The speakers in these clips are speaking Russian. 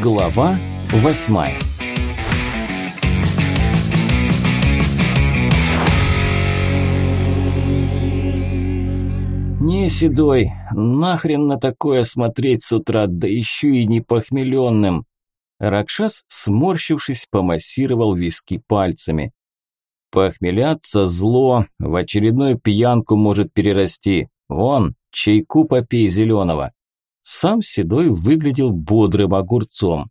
Глава восьмая «Не, Седой, нахрен на такое смотреть с утра, да еще и не похмеленным!» Ракшас, сморщившись, помассировал виски пальцами. «Похмеляться зло, в очередную пьянку может перерасти. Вон, чайку попей зеленого!» Сам Седой выглядел бодрым огурцом.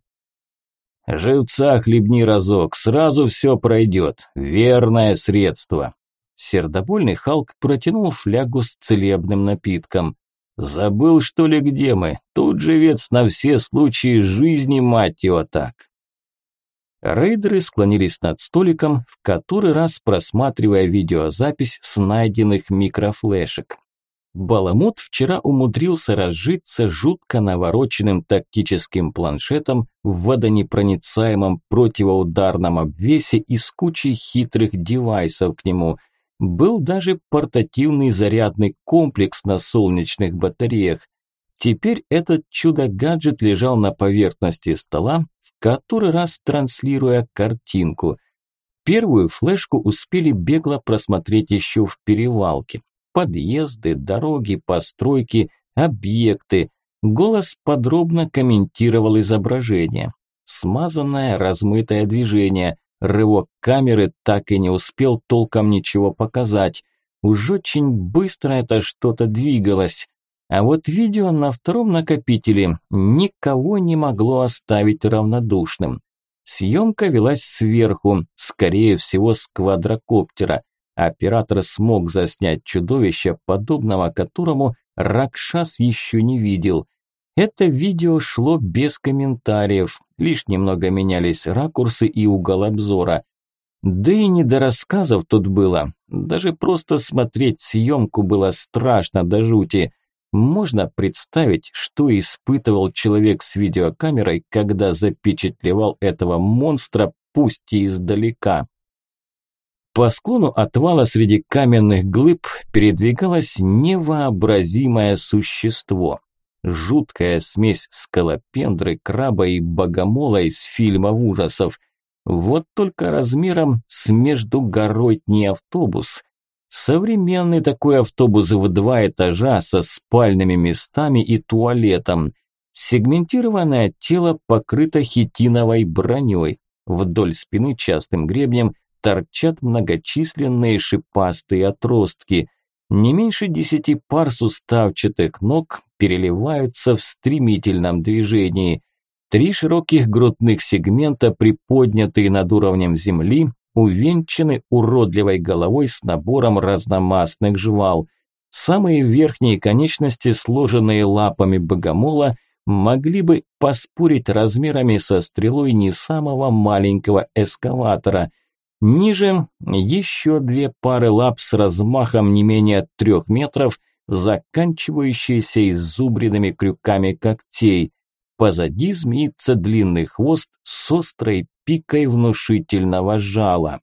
«Живца хлебни разок, сразу все пройдет. Верное средство!» Сердобольный Халк протянул флягу с целебным напитком. «Забыл, что ли, где мы? Тут живец на все случаи жизни, мать его, так!» Рейдеры склонились над столиком, в который раз просматривая видеозапись с найденных микрофлешек. Баламут вчера умудрился разжиться жутко навороченным тактическим планшетом в водонепроницаемом противоударном обвесе и с кучей хитрых девайсов к нему. Был даже портативный зарядный комплекс на солнечных батареях. Теперь этот чудо-гаджет лежал на поверхности стола, в который раз транслируя картинку. Первую флешку успели бегло просмотреть еще в перевалке подъезды, дороги, постройки, объекты. Голос подробно комментировал изображение. Смазанное, размытое движение. Рывок камеры так и не успел толком ничего показать. Уж очень быстро это что-то двигалось. А вот видео на втором накопителе никого не могло оставить равнодушным. Съемка велась сверху, скорее всего с квадрокоптера. Оператор смог заснять чудовище, подобного которому Ракшас еще не видел. Это видео шло без комментариев, лишь немного менялись ракурсы и угол обзора. Да и не до рассказов тут было. Даже просто смотреть съемку было страшно до жути. Можно представить, что испытывал человек с видеокамерой, когда запечатлевал этого монстра, пусть и издалека. По склону отвала среди каменных глыб передвигалось невообразимое существо. Жуткая смесь скалопендры, краба и богомола из фильмов ужасов. Вот только размером с междугородний автобус. Современный такой автобус в два этажа со спальными местами и туалетом. Сегментированное тело покрыто хитиновой броней. Вдоль спины частым гребнем – торчат многочисленные шипастые отростки. Не меньше десяти пар суставчатых ног переливаются в стремительном движении. Три широких грудных сегмента, приподнятые над уровнем земли, увенчаны уродливой головой с набором разномастных жвал. Самые верхние конечности, сложенные лапами богомола, могли бы поспорить размерами со стрелой не самого маленького эскаватора – Ниже еще две пары лап с размахом не менее трех метров, заканчивающиеся изубренными крюками когтей. Позади змеится длинный хвост с острой пикой внушительного жала.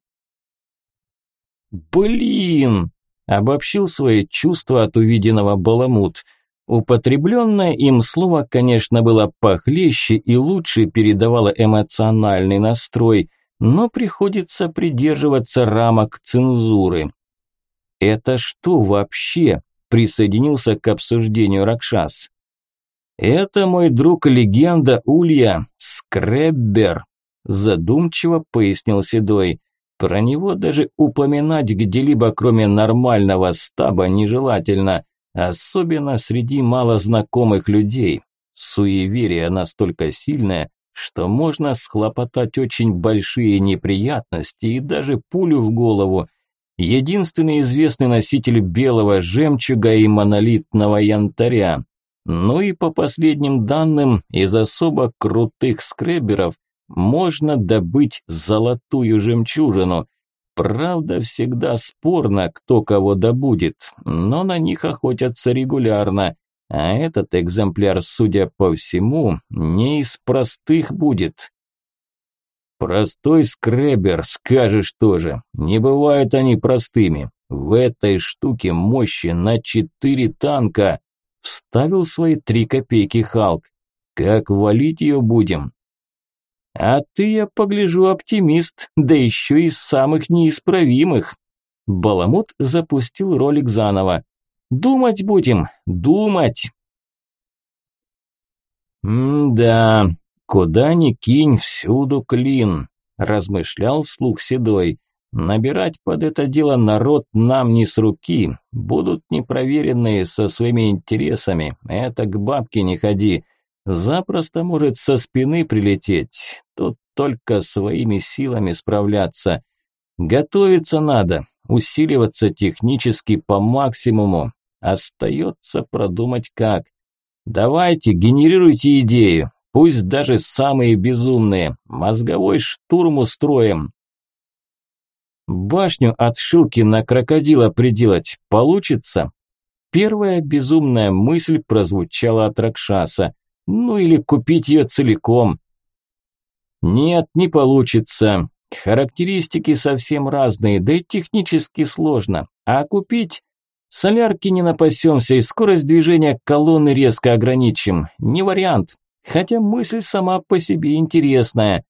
«Блин!» – обобщил свои чувства от увиденного Баламут. Употребленное им слово, конечно, было похлеще и лучше передавало эмоциональный настрой – но приходится придерживаться рамок цензуры. «Это что вообще?» – присоединился к обсуждению Ракшас. «Это мой друг легенда Улья, Скреббер», – задумчиво пояснил Седой. «Про него даже упоминать где-либо, кроме нормального стаба, нежелательно, особенно среди малознакомых людей. Суеверие настолько сильное, что можно схлопотать очень большие неприятности и даже пулю в голову. Единственный известный носитель белого жемчуга и монолитного янтаря. Ну и по последним данным, из особо крутых скреберов можно добыть золотую жемчужину. Правда, всегда спорно, кто кого добудет, но на них охотятся регулярно. А этот экземпляр, судя по всему, не из простых будет. Простой скребер, скажешь тоже. Не бывают они простыми. В этой штуке мощи на четыре танка. Вставил свои три копейки Халк. Как валить ее будем? А ты, я погляжу, оптимист, да еще и самых неисправимых. Баламут запустил ролик заново. Думать будем, думать. «М-да, куда ни кинь, всюду клин», – размышлял вслух Седой. «Набирать под это дело народ нам не с руки. Будут непроверенные со своими интересами. Это к бабке не ходи. Запросто может со спины прилететь. Тут только своими силами справляться. Готовиться надо, усиливаться технически по максимуму. Остается продумать как. Давайте, генерируйте идеи, пусть даже самые безумные. Мозговой штурм устроим. Башню от Шилки на крокодила приделать получится? Первая безумная мысль прозвучала от Ракшаса. Ну или купить ее целиком. Нет, не получится. Характеристики совсем разные, да и технически сложно. А купить Солярки не напасемся и скорость движения колонны резко ограничим. Не вариант. Хотя мысль сама по себе интересная.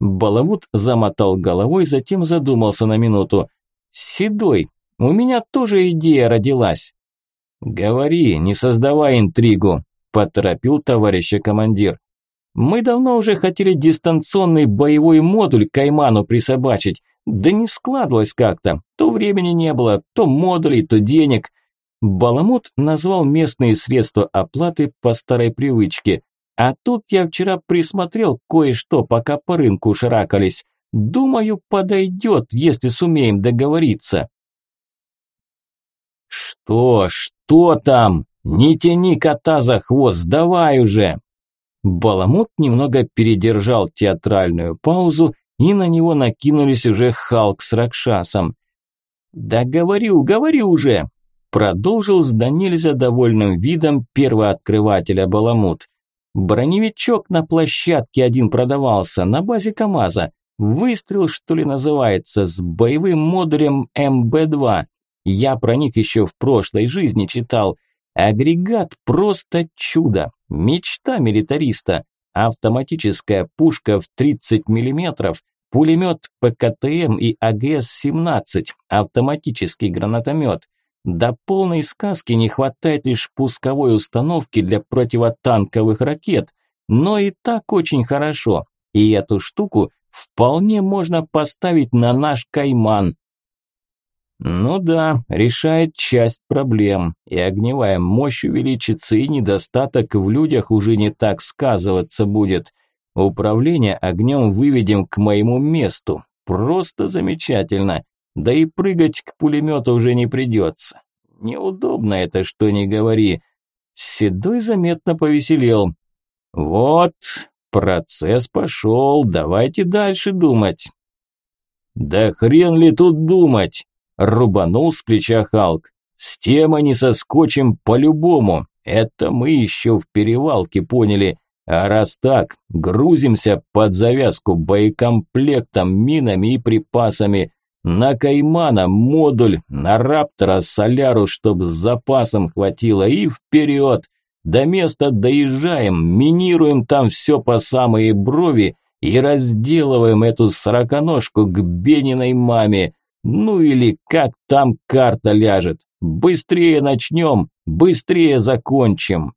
Баламут замотал головой, затем задумался на минуту. «Седой, у меня тоже идея родилась». «Говори, не создавай интригу», – поторопил товарища командир. «Мы давно уже хотели дистанционный боевой модуль Кайману присобачить, да не складывалось как-то. То времени не было, то модулей, то денег. Баламут назвал местные средства оплаты по старой привычке. А тут я вчера присмотрел кое-что, пока по рынку шаракались. Думаю, подойдет, если сумеем договориться. Что, что там? Не тяни кота за хвост, давай уже. Баламут немного передержал театральную паузу и на него накинулись уже Халк с Ракшасом. «Да говорю, говорю уже!» Продолжил с да нельзя довольным видом первооткрывателя Баламут. Броневичок на площадке один продавался, на базе КамАЗа. Выстрел, что ли, называется, с боевым модулем МБ-2. Я про них еще в прошлой жизни читал. Агрегат просто чудо, мечта милитариста автоматическая пушка в 30 мм, пулемет ПКТМ и АГС-17, автоматический гранатомет. До полной сказки не хватает лишь пусковой установки для противотанковых ракет, но и так очень хорошо. И эту штуку вполне можно поставить на наш кайман. Ну да, решает часть проблем. И огневая мощь увеличится, и недостаток в людях уже не так сказываться будет. Управление огнем выведем к моему месту. Просто замечательно. Да и прыгать к пулемету уже не придется. Неудобно это, что не говори. Седой заметно повеселел. Вот, процесс пошел, давайте дальше думать. Да хрен ли тут думать? Рубанул с плеча Халк. С темы не соскочим по-любому. Это мы еще в перевалке поняли. А раз так, грузимся под завязку боекомплектом, минами и припасами. На Каймана модуль, на Раптора Соляру, чтоб с запасом хватило, и вперед. До места доезжаем, минируем там все по самые брови и разделываем эту сороконожку к Бениной маме. Ну или как там карта ляжет. Быстрее начнем, быстрее закончим.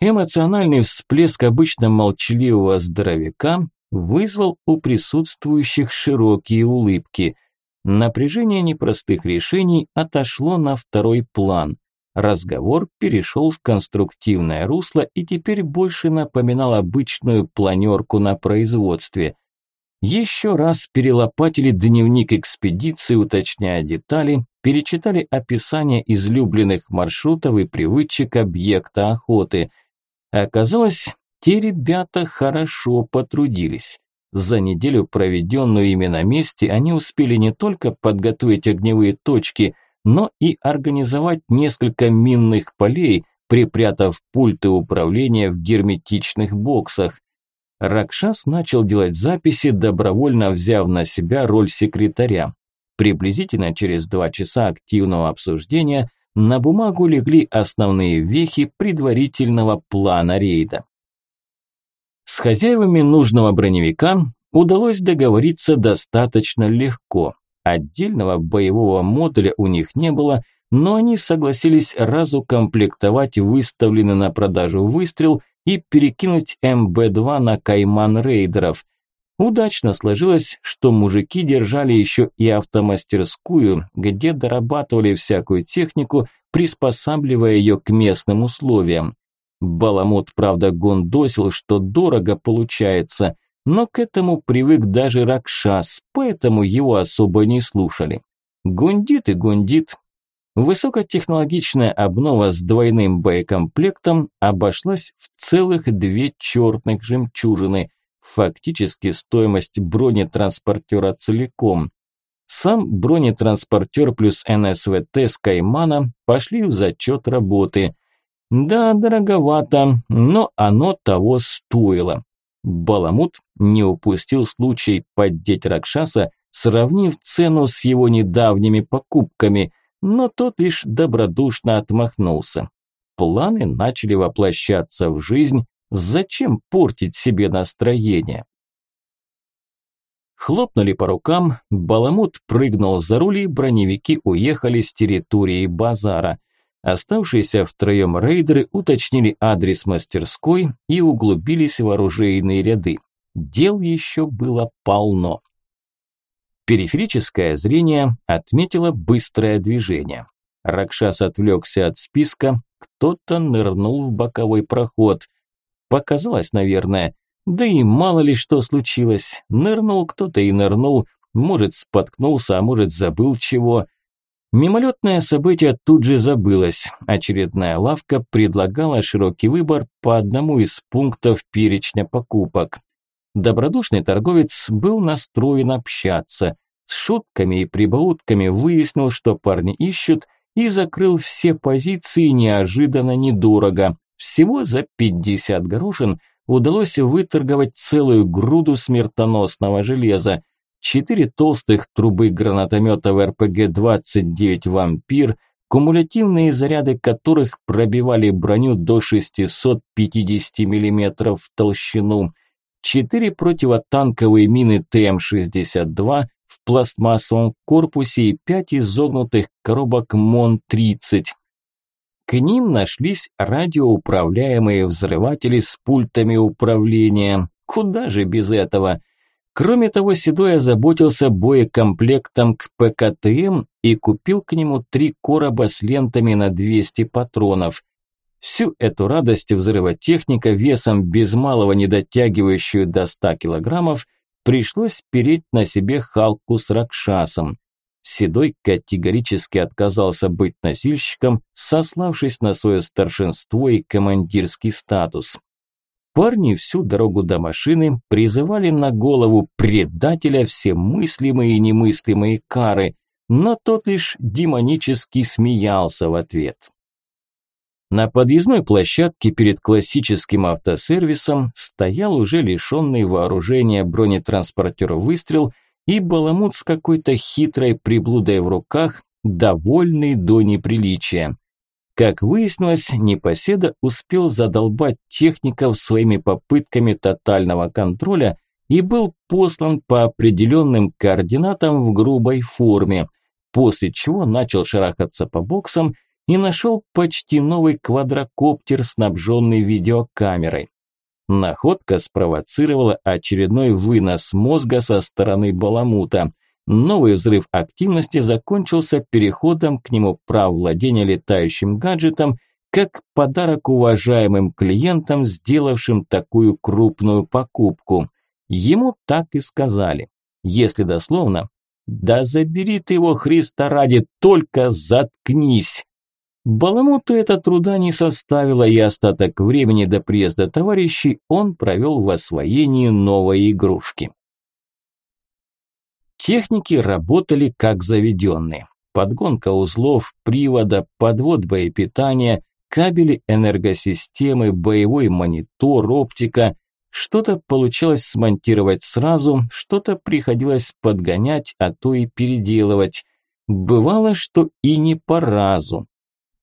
Эмоциональный всплеск обычно молчаливого здоровяка вызвал у присутствующих широкие улыбки. Напряжение непростых решений отошло на второй план. Разговор перешел в конструктивное русло и теперь больше напоминал обычную планерку на производстве – еще раз перелопатили дневник экспедиции, уточняя детали, перечитали описание излюбленных маршрутов и привычек объекта охоты. Оказалось, те ребята хорошо потрудились. За неделю, проведенную ими на месте, они успели не только подготовить огневые точки, но и организовать несколько минных полей, припрятав пульты управления в герметичных боксах. Ракшас начал делать записи, добровольно взяв на себя роль секретаря. Приблизительно через два часа активного обсуждения на бумагу легли основные вехи предварительного плана рейда. С хозяевами нужного броневика удалось договориться достаточно легко. Отдельного боевого модуля у них не было, но они согласились разукомплектовать выставленный на продажу выстрел и перекинуть МБ-2 на кайман рейдеров. Удачно сложилось, что мужики держали еще и автомастерскую, где дорабатывали всякую технику, приспосабливая ее к местным условиям. Баламут, правда, гондосил, что дорого получается, но к этому привык даже Ракшас, поэтому его особо не слушали. Гундит и гундит. Высокотехнологичная обнова с двойным боекомплектом обошлась в целых две черных жемчужины, фактически стоимость бронетранспортера целиком. Сам бронетранспортер плюс НСВТ с Каймана пошли в зачет работы. Да, дороговато, но оно того стоило. Баламут не упустил случай поддеть Ракшаса, сравнив цену с его недавними покупками, но тот лишь добродушно отмахнулся. Планы начали воплощаться в жизнь, зачем портить себе настроение? Хлопнули по рукам, Баламут прыгнул за руль и броневики уехали с территории базара. Оставшиеся втроем рейдеры уточнили адрес мастерской и углубились в оружейные ряды. Дел еще было полно. Периферическое зрение отметило быстрое движение. Ракшас отвлекся от списка, кто-то нырнул в боковой проход. Показалось, наверное, да и мало ли что случилось. Нырнул кто-то и нырнул, может споткнулся, а может забыл чего. Мимолетное событие тут же забылось. Очередная лавка предлагала широкий выбор по одному из пунктов перечня покупок. Добродушный торговец был настроен общаться. С шутками и прибаутками выяснил, что парни ищут, и закрыл все позиции неожиданно недорого. Всего за 50 горошин удалось выторговать целую груду смертоносного железа. Четыре толстых трубы гранатометов РПГ-29 «Вампир», кумулятивные заряды которых пробивали броню до 650 мм в толщину, четыре противотанковые мины ТМ-62 в пластмассовом корпусе и пять изогнутых коробок МОН-30. К ним нашлись радиоуправляемые взрыватели с пультами управления. Куда же без этого? Кроме того, Седой озаботился боекомплектом к ПКТМ и купил к нему три короба с лентами на 200 патронов. Всю эту радость взрывотехника весом без малого не дотягивающую до 100 килограммов пришлось переть на себе Халку с Ракшасом. Седой категорически отказался быть носильщиком, сославшись на свое старшинство и командирский статус. Парни всю дорогу до машины призывали на голову предателя все мыслимые и немыслимые кары, но тот лишь демонически смеялся в ответ. На подъездной площадке перед классическим автосервисом стоял уже лишенный вооружения бронетранспортер выстрел – и баламут с какой-то хитрой приблудой в руках, довольный до неприличия. Как выяснилось, непоседа успел задолбать техников своими попытками тотального контроля и был послан по определенным координатам в грубой форме, после чего начал шарахаться по боксам и нашел почти новый квадрокоптер, снабженный видеокамерой. Находка спровоцировала очередной вынос мозга со стороны Баламута. Новый взрыв активности закончился переходом к нему прав владения летающим гаджетом, как подарок уважаемым клиентам, сделавшим такую крупную покупку. Ему так и сказали. Если дословно, «Да забери ты его, Христа ради, только заткнись!» Баламуту это труда не составило, и остаток времени до приезда товарищей он провел в освоении новой игрушки. Техники работали как заведенные. Подгонка узлов, привода, подвод боепитания, кабели энергосистемы, боевой монитор, оптика. Что-то получилось смонтировать сразу, что-то приходилось подгонять, а то и переделывать. Бывало, что и не по разу.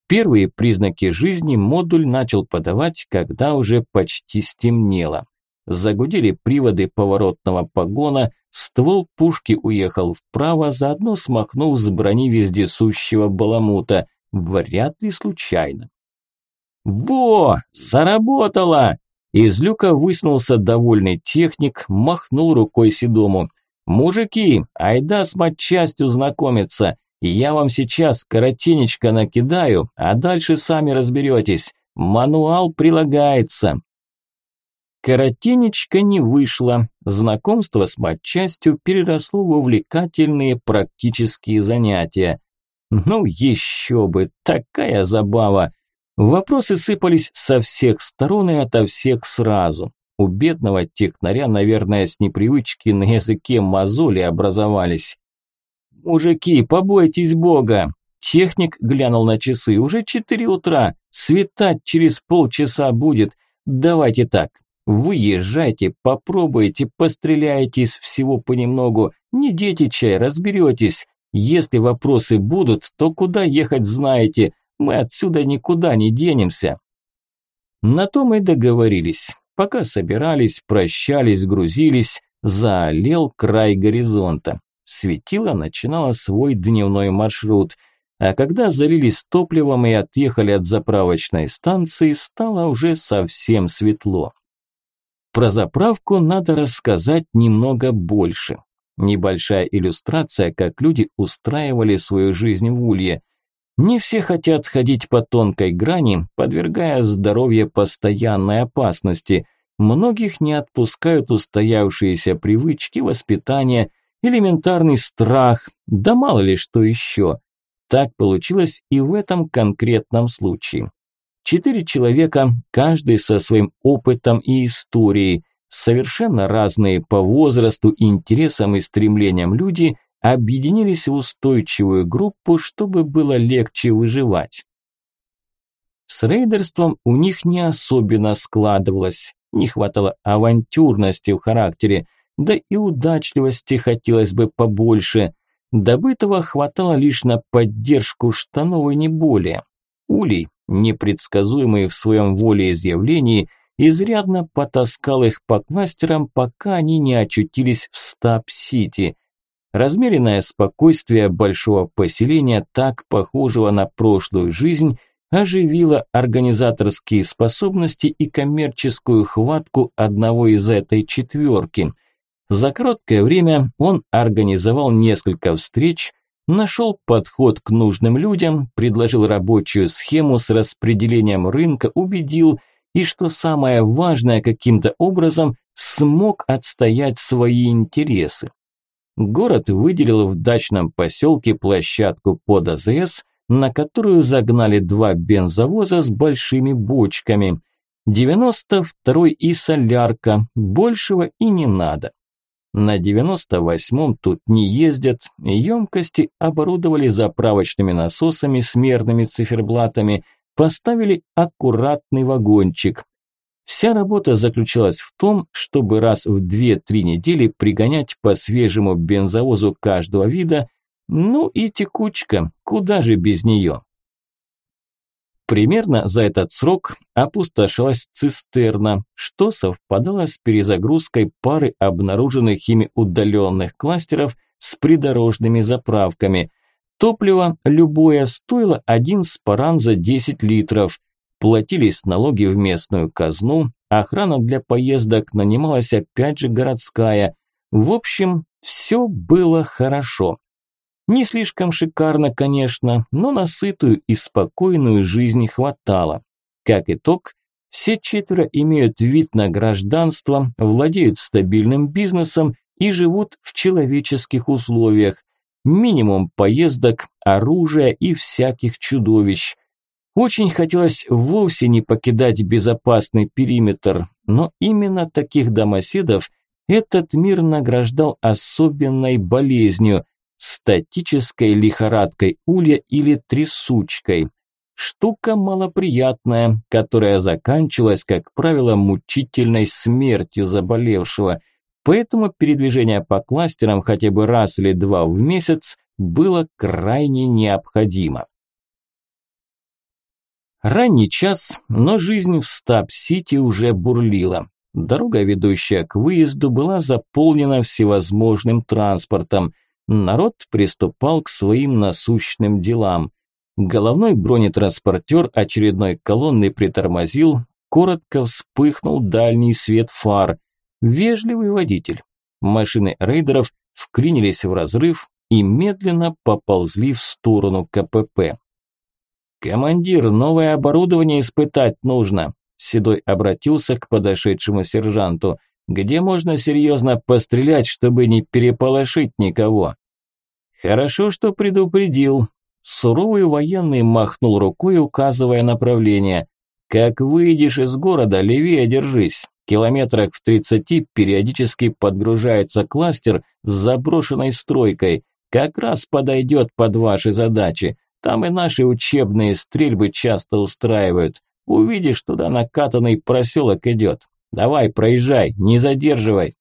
Первые признаки жизни модуль начал подавать, когда уже почти стемнело. Загудели приводы поворотного погона, ствол пушки уехал вправо, заодно смахнув с брони вездесущего баламута. Вряд ли случайно. «Во! Заработало!» Из люка высунулся довольный техник, махнул рукой Седому. «Мужики, айда с матчастью знакомиться. Я вам сейчас коротенечко накидаю, а дальше сами разберетесь. Мануал прилагается». Коротенечко не вышло. Знакомство с матчастью переросло в увлекательные практические занятия. Ну еще бы, такая забава. Вопросы сыпались со всех сторон и ото всех сразу. У бедного технаря, наверное, с непривычки на языке мозоли образовались. «Мужики, побойтесь Бога!» Техник глянул на часы. «Уже четыре утра. Светать через полчаса будет. Давайте так. Выезжайте, попробуйте, постреляйте из всего понемногу. Не дети чай, разберетесь. Если вопросы будут, то куда ехать знаете. Мы отсюда никуда не денемся». На то мы договорились. Пока собирались, прощались, грузились, заолел край горизонта. Светило начинало свой дневной маршрут – а когда залились топливом и отъехали от заправочной станции, стало уже совсем светло. Про заправку надо рассказать немного больше. Небольшая иллюстрация, как люди устраивали свою жизнь в Улье. Не все хотят ходить по тонкой грани, подвергая здоровье постоянной опасности. Многих не отпускают устоявшиеся привычки, воспитание, элементарный страх, да мало ли что еще. Так получилось и в этом конкретном случае. Четыре человека, каждый со своим опытом и историей, совершенно разные по возрасту, интересам и стремлениям люди, объединились в устойчивую группу, чтобы было легче выживать. С рейдерством у них не особенно складывалось, не хватало авантюрности в характере, да и удачливости хотелось бы побольше – Добытого хватало лишь на поддержку штанов и не более. Улей, непредсказуемый в своем волеизъявлении, изрядно потаскал их по кластерам, пока они не очутились в Стаб-Сити. Размеренное спокойствие большого поселения, так похожего на прошлую жизнь, оживило организаторские способности и коммерческую хватку одного из этой четверки – за короткое время он организовал несколько встреч, нашел подход к нужным людям, предложил рабочую схему с распределением рынка, убедил и, что самое важное, каким-то образом смог отстоять свои интересы. Город выделил в дачном поселке площадку под АЗС, на которую загнали два бензовоза с большими бочками. 92-й и солярка, большего и не надо. На 98-м тут не ездят, емкости оборудовали заправочными насосами с мерными циферблатами, поставили аккуратный вагончик. Вся работа заключалась в том, чтобы раз в 2-3 недели пригонять по свежему бензовозу каждого вида, ну и текучка, куда же без нее. Примерно за этот срок опустошилась цистерна, что совпадало с перезагрузкой пары обнаруженных ими удаленных кластеров с придорожными заправками. Топливо любое стоило один спаран за 10 литров. Платились налоги в местную казну, охрана для поездок нанималась опять же городская. В общем, все было хорошо. Не слишком шикарно, конечно, но на сытую и спокойную жизнь хватало. Как итог, все четверо имеют вид на гражданство, владеют стабильным бизнесом и живут в человеческих условиях. Минимум поездок, оружия и всяких чудовищ. Очень хотелось вовсе не покидать безопасный периметр, но именно таких домоседов этот мир награждал особенной болезнью – статической лихорадкой улья или трясучкой. Штука малоприятная, которая заканчивалась, как правило, мучительной смертью заболевшего, поэтому передвижение по кластерам хотя бы раз или два в месяц было крайне необходимо. Ранний час, но жизнь в Стаб-Сити уже бурлила. Дорога, ведущая к выезду, была заполнена всевозможным транспортом. Народ приступал к своим насущным делам. Головной бронетранспортер очередной колонны притормозил, коротко вспыхнул дальний свет фар. Вежливый водитель. Машины рейдеров вклинились в разрыв и медленно поползли в сторону КПП. «Командир, новое оборудование испытать нужно», Седой обратился к подошедшему сержанту. «Где можно серьезно пострелять, чтобы не переполошить никого?» «Хорошо, что предупредил». Суровый военный махнул рукой, указывая направление. «Как выйдешь из города, левее держись. Километрах в тридцати периодически подгружается кластер с заброшенной стройкой. Как раз подойдет под ваши задачи. Там и наши учебные стрельбы часто устраивают. Увидишь, туда накатанный проселок идет. Давай, проезжай, не задерживай.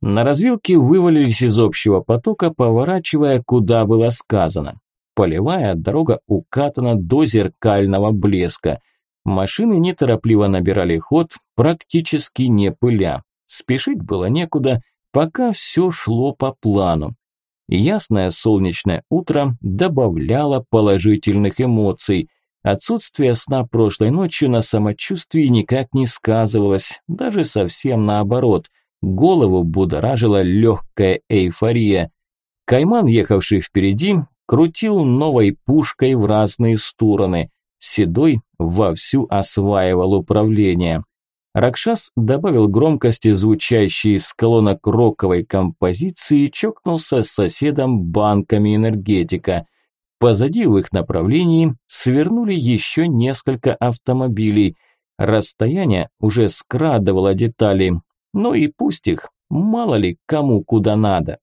На развилке вывалились из общего потока, поворачивая, куда было сказано. Полевая дорога укатана до зеркального блеска. Машины неторопливо набирали ход, практически не пыля. Спешить было некуда, пока все шло по плану. Ясное солнечное утро добавляло положительных эмоций. Отсутствие сна прошлой ночью на самочувствии никак не сказывалось, даже совсем наоборот. Голову будоражила легкая эйфория. Кайман, ехавший впереди, крутил новой пушкой в разные стороны. Седой вовсю осваивал управление. Ракшас добавил громкости, звучащей из колонок роковой композиции, и чокнулся с соседом банками энергетика – Позади в их направлении свернули еще несколько автомобилей. Расстояние уже скрадывало детали, но и пусть их, мало ли кому куда надо.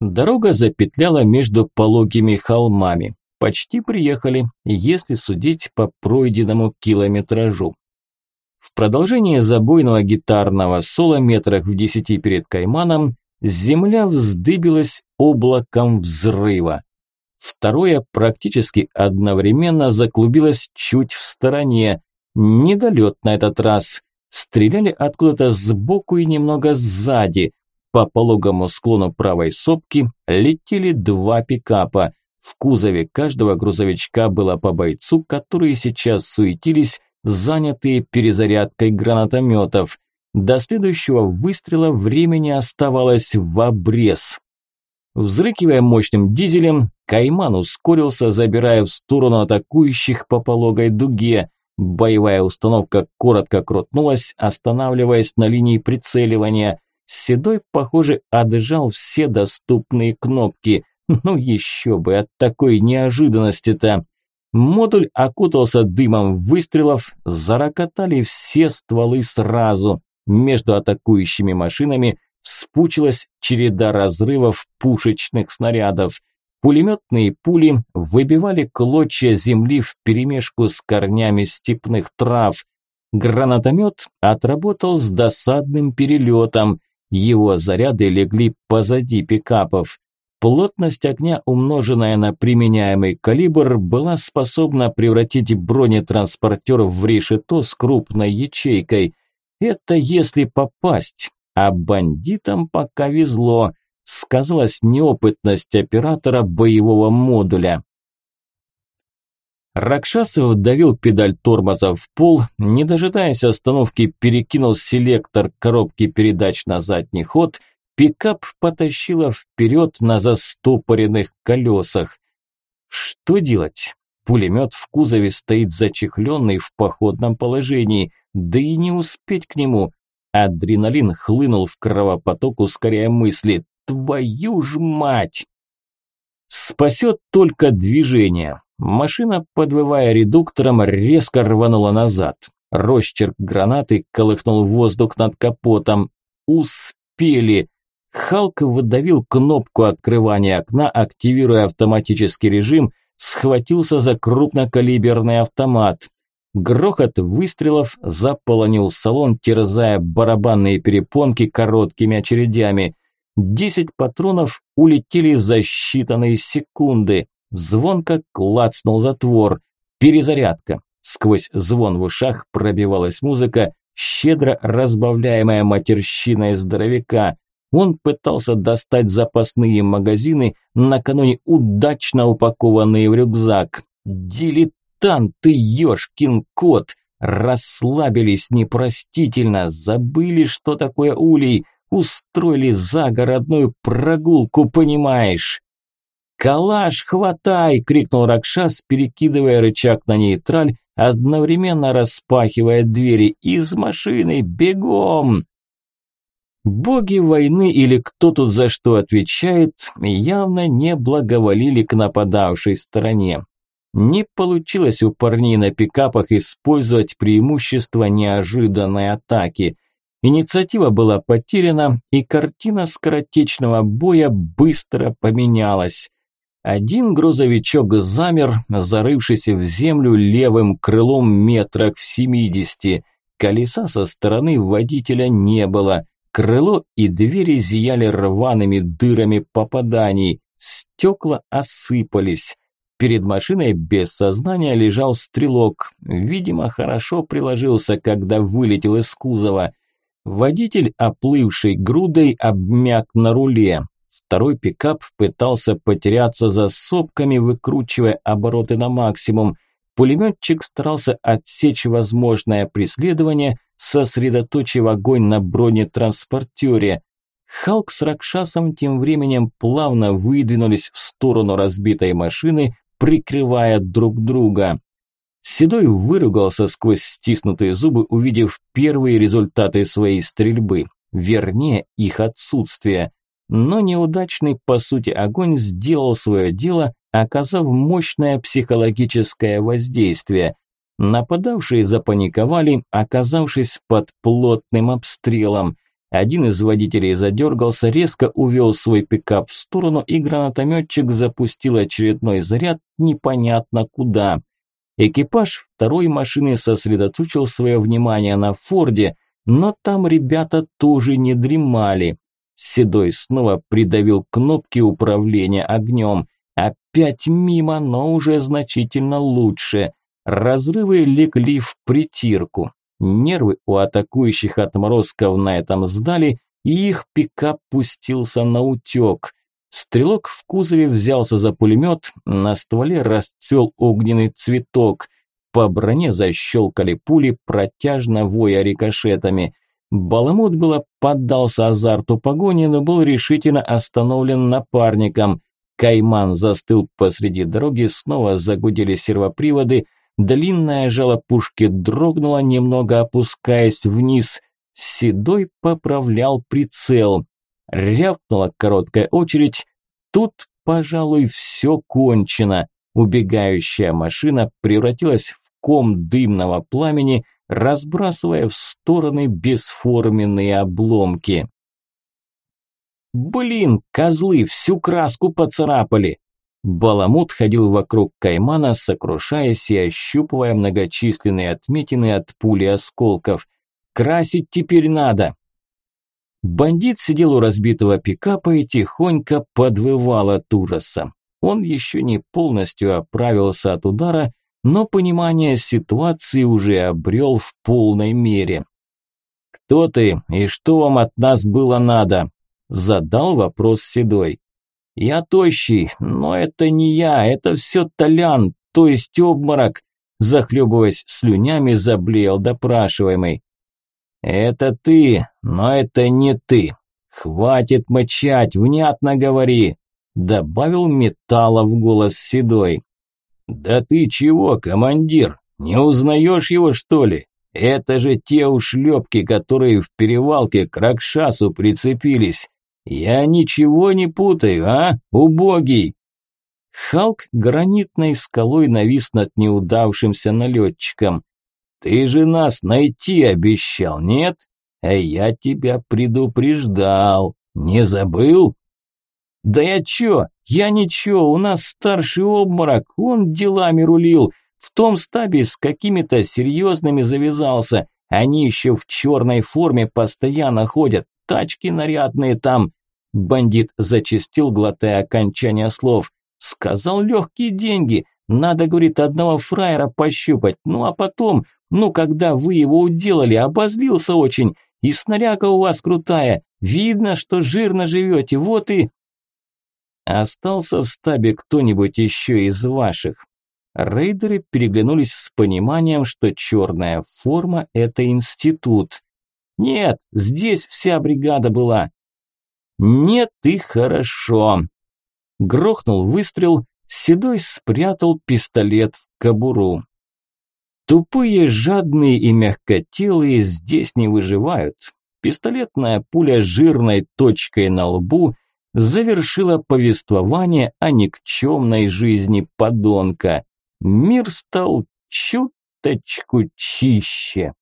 Дорога запетляла между пологими холмами. Почти приехали, если судить по пройденному километражу. В продолжение забойного гитарного соло метрах в десяти перед Кайманом земля вздыбилась облаком взрыва. Второе практически одновременно заклубилось чуть в стороне. Недолет на этот раз. Стреляли откуда-то сбоку и немного сзади. По пологому склону правой сопки летели два пикапа. В кузове каждого грузовичка было по бойцу, которые сейчас суетились, занятые перезарядкой гранатометов. До следующего выстрела времени оставалось в обрез. Взрыкивая мощным дизелем, Кайман ускорился, забирая в сторону атакующих по пологой дуге. Боевая установка коротко крутнулась, останавливаясь на линии прицеливания. Седой, похоже, отжал все доступные кнопки. Ну еще бы, от такой неожиданности-то. Модуль окутался дымом выстрелов, зарокотали все стволы сразу. Между атакующими машинами вспучилась череда разрывов пушечных снарядов. Пулеметные пули выбивали клочья земли вперемешку с корнями степных трав. Гранатомет отработал с досадным перелетом. Его заряды легли позади пикапов. Плотность огня, умноженная на применяемый калибр, была способна превратить бронетранспортер в решето с крупной ячейкой. Это если попасть, а бандитам пока везло. Сказалась неопытность оператора боевого модуля. Ракшасов давил педаль тормоза в пол, не дожидаясь остановки, перекинул селектор коробки передач на задний ход, пикап потащило вперед на застопоренных колесах. Что делать? Пулемет в кузове стоит зачехленный в походном положении да и не успеть к нему. Адреналин хлынул в кровопоток, ускоряя мысли. Твою ж мать! Спасет только движение. Машина, подвывая редуктором, резко рванула назад. Росчерк гранаты колыхнул воздух над капотом. Успели. Халк выдавил кнопку открывания окна, активируя автоматический режим, схватился за крупнокалиберный автомат. Грохот выстрелов заполонил салон, терзая барабанные перепонки короткими очередями. Десять патронов улетели за считанные секунды. Звонко клацнул затвор. Перезарядка. Сквозь звон в ушах пробивалась музыка, щедро разбавляемая матерщиной здоровяка. Он пытался достать запасные магазины, накануне удачно упакованные в рюкзак. Дилетант ты, ёшкин кот! Расслабились непростительно, забыли, что такое улей, устроили загородную прогулку, понимаешь? «Калаш, хватай!» – крикнул Ракшас, перекидывая рычаг на нейтраль, одновременно распахивая двери. «Из машины! Бегом!» Боги войны или кто тут за что отвечает, явно не благоволили к нападавшей стороне. Не получилось у парней на пикапах использовать преимущество неожиданной атаки. Инициатива была потеряна, и картина скоротечного боя быстро поменялась. Один грузовичок замер, зарывшись в землю левым крылом метрах в семидесяти. Колеса со стороны водителя не было. Крыло и двери зияли рваными дырами попаданий. Стекла осыпались. Перед машиной без сознания лежал стрелок. Видимо, хорошо приложился, когда вылетел из кузова. Водитель, оплывший грудой, обмяк на руле. Второй пикап пытался потеряться за сопками, выкручивая обороты на максимум. Пулеметчик старался отсечь возможное преследование, сосредоточив огонь на бронетранспортере. Халк с Ракшасом тем временем плавно выдвинулись в сторону разбитой машины, прикрывая друг друга. Седой выругался сквозь стиснутые зубы, увидев первые результаты своей стрельбы, вернее их отсутствие. Но неудачный, по сути, огонь сделал свое дело, оказав мощное психологическое воздействие. Нападавшие запаниковали, оказавшись под плотным обстрелом. Один из водителей задергался, резко увел свой пикап в сторону, и гранатометчик запустил очередной заряд непонятно куда. Экипаж второй машины сосредоточил свое внимание на Форде, но там ребята тоже не дремали. Седой снова придавил кнопки управления огнем. Опять мимо, но уже значительно лучше. Разрывы легли в притирку. Нервы у атакующих отморозков на этом сдали, и их пикап пустился на утек. Стрелок в кузове взялся за пулемет, на стволе расцвел огненный цветок. По броне защелкали пули, протяжно воя рикошетами. Баламут было поддался азарту погони, но был решительно остановлен напарником. Кайман застыл посреди дороги, снова загудели сервоприводы – Длинное жало пушки дрогнуло, немного опускаясь вниз. Седой поправлял прицел. Рявкнула короткая очередь. Тут, пожалуй, все кончено. Убегающая машина превратилась в ком дымного пламени, разбрасывая в стороны бесформенные обломки. «Блин, козлы, всю краску поцарапали!» Баламут ходил вокруг каймана, сокрушаясь и ощупывая многочисленные отметины от пули осколков. «Красить теперь надо!» Бандит сидел у разбитого пикапа и тихонько подвывал от ужаса. Он еще не полностью оправился от удара, но понимание ситуации уже обрел в полной мере. «Кто ты и что вам от нас было надо?» – задал вопрос Седой. «Я тощий, но это не я, это все Толян, то есть обморок», захлебываясь слюнями, заблеял допрашиваемый. «Это ты, но это не ты. Хватит мычать, внятно говори», добавил металла в голос Седой. «Да ты чего, командир, не узнаешь его, что ли? Это же те ушлепки, которые в перевалке к Ракшасу прицепились. «Я ничего не путаю, а, убогий!» Халк гранитной скалой навис над неудавшимся налетчиком. «Ты же нас найти обещал, нет? А я тебя предупреждал. Не забыл?» «Да я чё? Я ничего, у нас старший обморок, он делами рулил. В том стабе с какими-то серьезными завязался. Они еще в черной форме постоянно ходят, тачки нарядные там. Бандит зачистил, глотая окончание слов. Сказал легкие деньги. Надо, говорит, одного фраера пощупать. Ну а потом, ну когда вы его уделали, обозлился очень. И снаряга у вас крутая. Видно, что жирно живете. Вот и... Остался в стабе кто-нибудь еще из ваших? Рейдеры переглянулись с пониманием, что черная форма – это институт. Нет, здесь вся бригада была. Нет и хорошо. Грохнул выстрел, Седой спрятал пистолет в кобуру. Тупые, жадные и мягкотелые здесь не выживают. Пистолетная пуля жирной точкой на лбу завершила повествование о никчемной жизни подонка. Мир стал чуточку чище.